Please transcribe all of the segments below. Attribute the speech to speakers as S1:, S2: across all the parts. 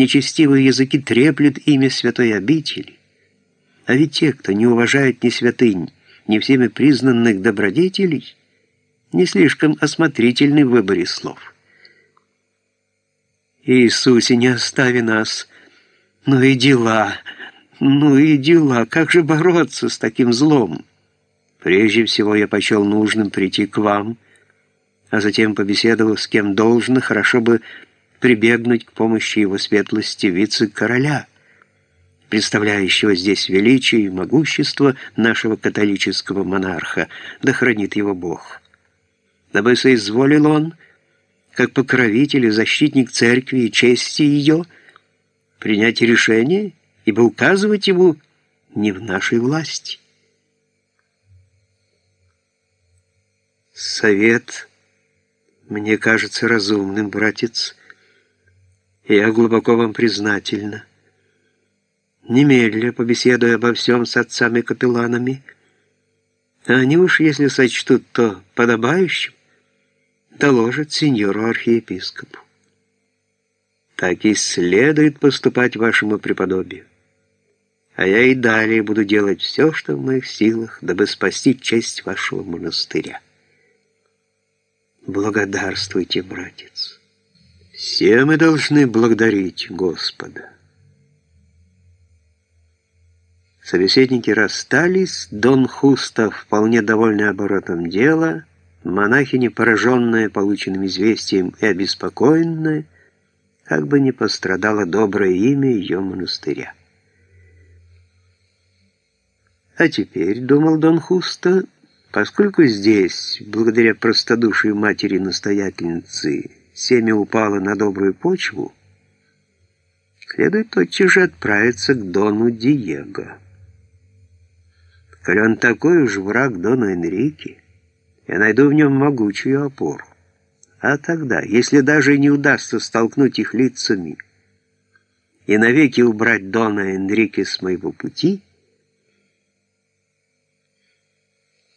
S1: нечестивые языки треплют имя святой обители. А ведь те, кто не уважает ни святынь, ни всеми признанных добродетелей, не слишком осмотрительны в выборе слов. Иисусе, не остави нас. Ну и дела, ну и дела, как же бороться с таким злом? Прежде всего я почел нужным прийти к вам, а затем, побеседовав с кем должно, хорошо бы прибегнуть к помощи его светлости вице-короля, представляющего здесь величие и могущество нашего католического монарха, да хранит его Бог. Дабы соизволил он, как покровитель и защитник церкви и чести ее, принять решение, ибо указывать ему не в нашей власти. Совет мне кажется разумным, братец, я глубоко вам признательна. Немедля побеседуя обо всем с отцами-капелланами, а они уж, если сочтут то подобающим, доложат сеньору архиепископу. Так и следует поступать вашему преподобию. А я и далее буду делать все, что в моих силах, дабы спасти честь вашего монастыря. Благодарствуйте, братец. Все мы должны благодарить Господа. Собеседники расстались, Дон Хуста, вполне довольный оборотом дела, монахиня, пораженная полученным известием и обеспокоенная, как бы не пострадало доброе имя ее монастыря. А теперь, думал Дон Хуста, поскольку здесь, благодаря простодушию матери-настоятельницы, семя упало на добрую почву, следует тотчас же отправиться к Дону Диего. Коль он такой уж враг Дона Энрике, я найду в нем могучую опору. А тогда, если даже не удастся столкнуть их лицами и навеки убрать Дона Энрике с моего пути,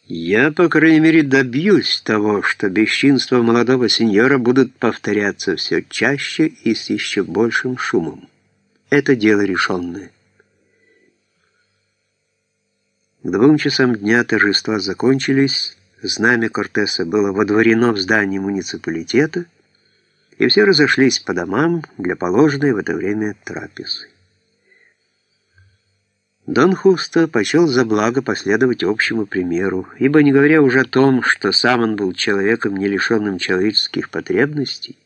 S1: Я, по крайней мере, добьюсь того, что бесчинства молодого сеньора будут повторяться все чаще и с еще большим шумом. Это дело решенное. К двум часам дня торжества закончились, знамя Кортеса было водворено в здании муниципалитета, и все разошлись по домам для положенной в это время трапезы. Дон Хуста почел за благо последовать общему примеру, ибо, не говоря уже о том, что сам он был человеком, не лишенным человеческих потребностей,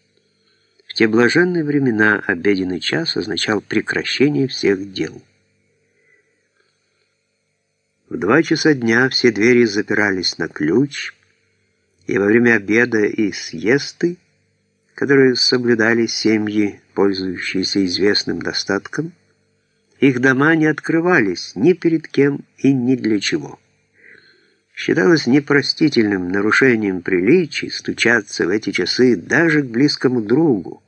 S1: в те блаженные времена обеденный час означал прекращение всех дел. В два часа дня все двери запирались на ключ, и во время обеда и съесты, которые соблюдали семьи, пользующиеся известным достатком, их дома не открывались ни перед кем и ни для чего. Считалось непростительным нарушением приличий стучаться в эти часы даже к близкому другу,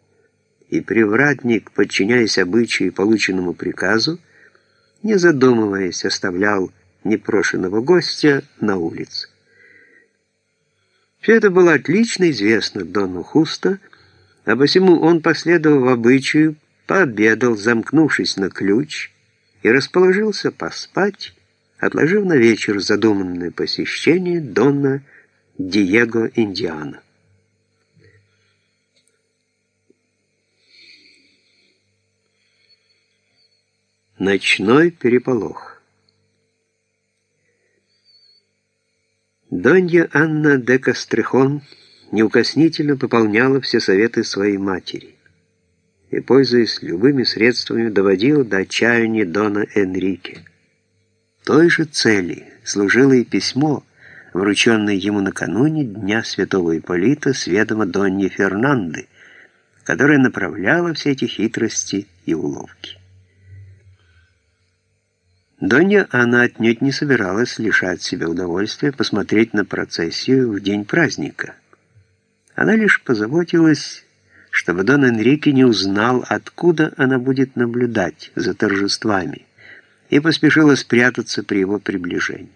S1: и привратник, подчиняясь обычаю и полученному приказу, не задумываясь, оставлял непрошенного гостя на улице. Все это было отлично известно Дону Хуста, а посему он, последовав обычаю, пообедал, замкнувшись на ключ, и расположился поспать, отложив на вечер задуманное посещение Дона Диего Индиана. Ночной переполох Донья Анна де Кастрехон неукоснительно выполняла все советы своей матери и, пользуясь любыми средствами, доводил до отчаяния Дона Энрике. Той же цели служило и письмо, врученное ему накануне Дня Святого Ипполита с ведома Донни Фернанды, которая направляла все эти хитрости и уловки. Донья она отнюдь не собиралась лишать себя удовольствия посмотреть на процессию в день праздника. Она лишь позаботилась чтобы Дон Энрике не узнал, откуда она будет наблюдать за торжествами, и поспешила спрятаться при его приближении.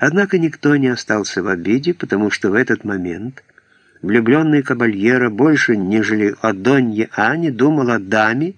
S1: Однако никто не остался в обиде, потому что в этот момент влюбленный кабальера больше, нежели о Донье Ане, думал о даме,